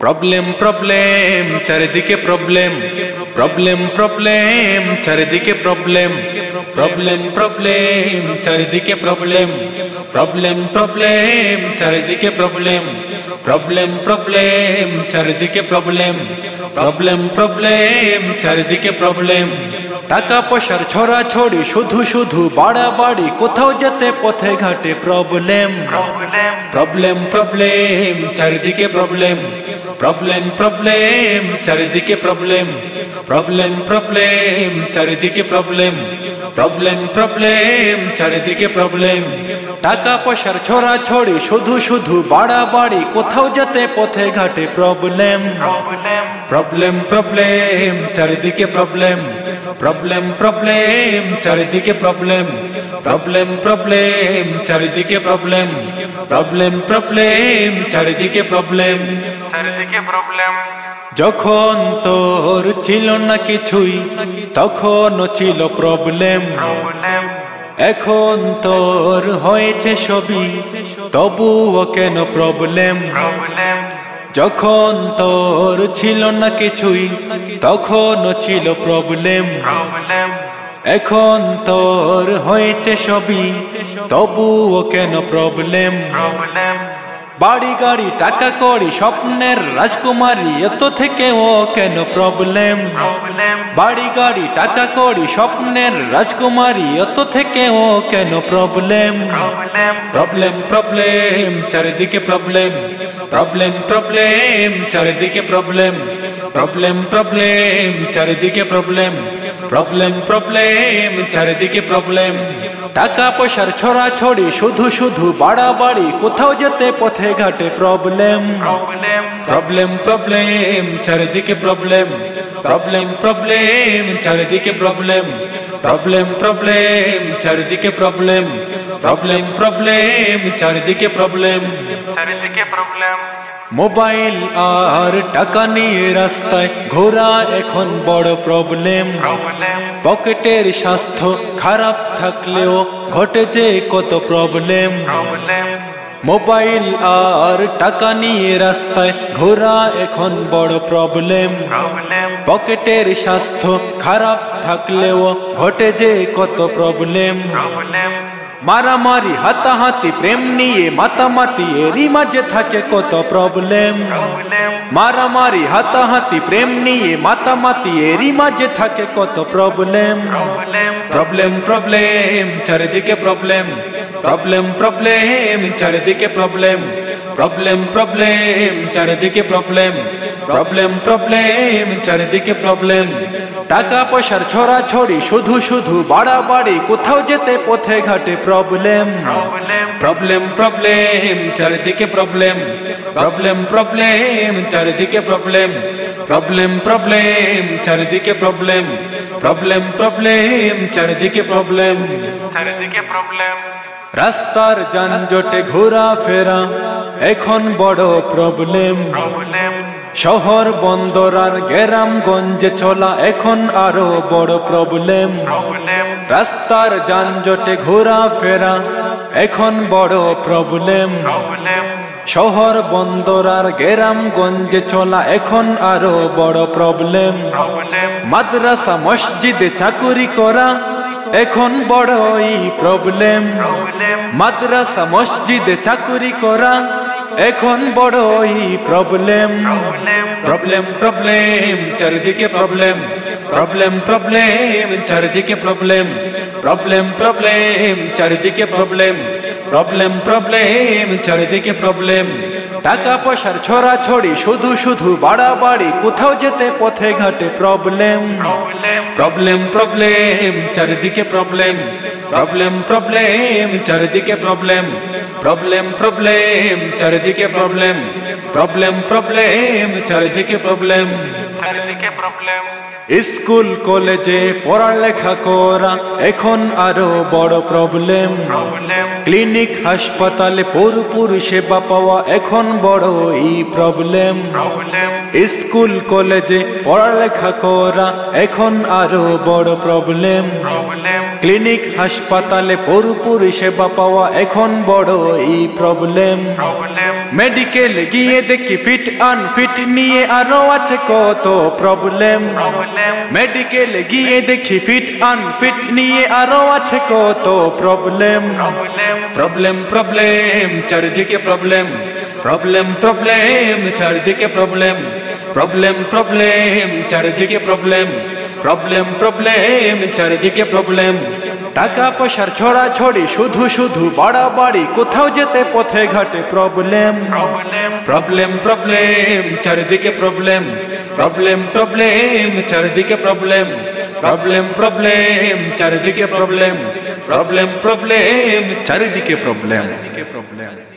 problem problem চারিদিকে problem problem problem চারিদিকে problem problem problem চারিদিকে প্রবলেম প্রবলেম প্রবলেম চারিদিকে প্রবলেম প্রবলেম প্রবলেম চারিদিকে প্রবলেম প্রবলেম প্রবলেম চারিদিকে প্রবলেম টাকা পয়সার ছড়া ছড়ি শুধু শুধু বাড়াবাড়ি কোথাও যেতে পথে ঘাটে প্রবলেম প্রবলেম প্রবলেম চারিদিকে প্রবলেম প্রবলেম প্রবলেম চারিদিকে প্রবলেম প্রবলেম প্রবলেম চারিদিকে প্রবলেম প্রবলেম প্রবলেম চারিদিকে প্রবলেম টাকা পয়সার ছড়া ছড়ি শুধু শুধু বাড়াবাড়ি কোথাও যেতে পথে ঘাটে প্রবলেম প্রবলেম প্রবলেম চারিদিকে প্রবলেম প্রবলেম প্রবলেম চারিদিকে প্রবলেম প্রবলেম প্রবলেম চারিদিকে প্রবলেম প্রবলেম প্রবলেম চারিদিকে প্রবলেম চারিদিকে প্রবলেম যখন তোর ছিল না কিছুই তখনও ছিল প্রবলেম প্রবলেম এখন তোর হয়েছে সবই তবুও কেন প্রবলেম প্রবলেম যখন তোর ছিল না কিছুই তখন ছিল প্রবলেম এখন তোর হয়েছে সবই তবুও কেন প্রবলেম প্রবলেম বাড়ি গাড়ি টাকা করি স্বপ্নের রাজকুমারী এত থেকে ও কেন প্রবলেম বাড়ি গাড়ি টাকা করি স্বপ্নের রাজকুমারী এত থেকে ও কেন প্রবলেম প্রবলেম প্রবলেম চারিদিকে প্রবলেম প্রবলেম প্রবলেম চারিদিকে প্রবলেম প্রবলেম প্রবলেম চারিদিকে প্রবলেম প্রবলেম প্রবলেম চারিদিকে প্রবলেম টাকা পয়সার ছড়া ছড়ি শুধু শুধু বাড়াবাড়ি, কোথাও যেতে পথে ঘাটে প্রবলেম প্রবলেম প্রবলেম চারিদিকে প্রবলেম প্রবলেম প্রবলেম চারিদিকে প্রবলেম প্রবলেম প্রবলেম চারিদিকে প্রবলেম প্রবলেম প্রবলেম চারিদিকে প্রবলেম চারিদিকে প্রবলেম মোবাইল আর টাকা নিয়ে রাস্তায় ঘোরা এখন বড় প্রবলেম পকেটের স্বাস্থ্য খারাপ থাকলেও ঘটে যে কত প্রবলেম মোবাইল আর টাকা নিয়ে রাস্তায় ঘোরা এখন বড় প্রবলেম প্রবলেম পকেটের স্বাস্থ্য খারাপ থাকলেও ঘটে যে কত প্রবলেম প্রবলেম মারামারি হাতাহাতি প্রেম নিয়ে মাতামাতি এরই মাঝে থাকে কত প্রবলেম প্রবলেম মারামারি হাতাহাতি প্রেম নিয়ে মাতামাতি এরই মাঝে থাকে কত প্রবলেম প্রবলেম প্রবলেম প্রবলেম চারিদিকে প্রবলেম প্রবলেম প্রবলেম প্রবলেম চারিদিকে প্রবলেম প্রবলেম প্রবলেম চারিদিকে প্রবলেম টাকা পয়সার ছড়া ছড়ি শুধু শুধু বাড়াবাড়ি কোথাও যেতে পথে ঘাটে প্রবলেম প্রবলেম প্রবলেম প্রবলেম চারিদিকে প্রবলেম প্রবলেম প্রবলেম চারিদিকে প্রবলেম প্রবলেম প্রবলেম চারিদিকে প্রবলেম প্রবলেম প্রবলেম চারিদিকে প্রবলেম চারিদিকে প্রবলেম রাস্তার যানজটে ঘোরা ফেরা এখন বড় প্রবলেম শহর বন্দর আর গ্রামগঞ্জে চলা এখন আরও বড় প্রবলেম রাস্তার যানজটে ঘোরা ফেরা এখন বড় প্রবলেম শহর বন্দর আর গ্রামগঞ্জে চলা এখন আরও বড় প্রবলেম মাদ্রাসা মসজিদে চাকুরি করা এখন বড়ই প্রবলেম মাদ্রাসা মসজিদে চাকুরি করা এখন বড়ই প্রবলেম প্রবলেম প্রবলেম চারিদিকে প্রবলেম প্রবলেম প্রবলেম চারিদিকে প্রবলেম প্রবলেম প্রবলেম চারিদিকে প্রবলেম প্রবলেম প্রবলেম চারিদিকে প্রবলেম টাকা পয়সার ছড়া ছড়ি শুধু শুধু বাড়াবাড়ি, কোথাও যেতে পথে ঘাটে প্রবলেম প্রবলেম প্রবলেম চারিদিকে প্রবলেম প্রবলেম প্রবলেম চারিদিকে প্রবলেম প্রবলেম প্রবলেম চারিদিকে প্রবলেম প্রবলেম প্রবলেম চারিদিকে প্রবলেম চারিদিকে প্রবলেম স্কুল কলেজে পড়ালেখা করা এখন আরও বড় প্রবলেম ক্লিনিক হাসপাতালে পুরোপুরি সেবা পাওয়া এখন বড় ই প্রবলেম স্কুল কলেজে পড়ালেখা করা এখন আরও বড় প্রবলেম ক্লিনিক হাসপাতালে পুরোপুরি সেবা পাওয়া এখন বড় ই প্রবলেম মেডিকেল গিয়ে দেখি ফিট আনফিট নিয়ে আরও আছে কত প্রবলেম মেডিকেল গিয়ে দেখি ফিট আনফিট নিয়ে আরও আছে কত প্রবলেম প্রবলেম প্রবলেম চারিদিকে প্রবলেম প্রবলেম প্রবলেম চারিদিকে প্রবলেম প্রবলেম প্রবলেম চারিদিকে প্রবলেম প্রবলেম প্রবলেম চারিদিকে প্রবলেম টাকা পয়সার ছড়া ছড়ি শুধু শুধু বাড়াবাড়ি, কোথাও যেতে পথে ঘাটে প্রবলেম প্রবলেম প্রবলেম চারিদিকে প্রবলেম প্রবলেম প্রবলেম চারিদিকে প্রবলেম প্রবলেম প্রবলেম চারিদিকে প্রবলেম প্রবলেম প্রবলেম চারিদিকে প্রবলেম চারিদিকে প্রবলেম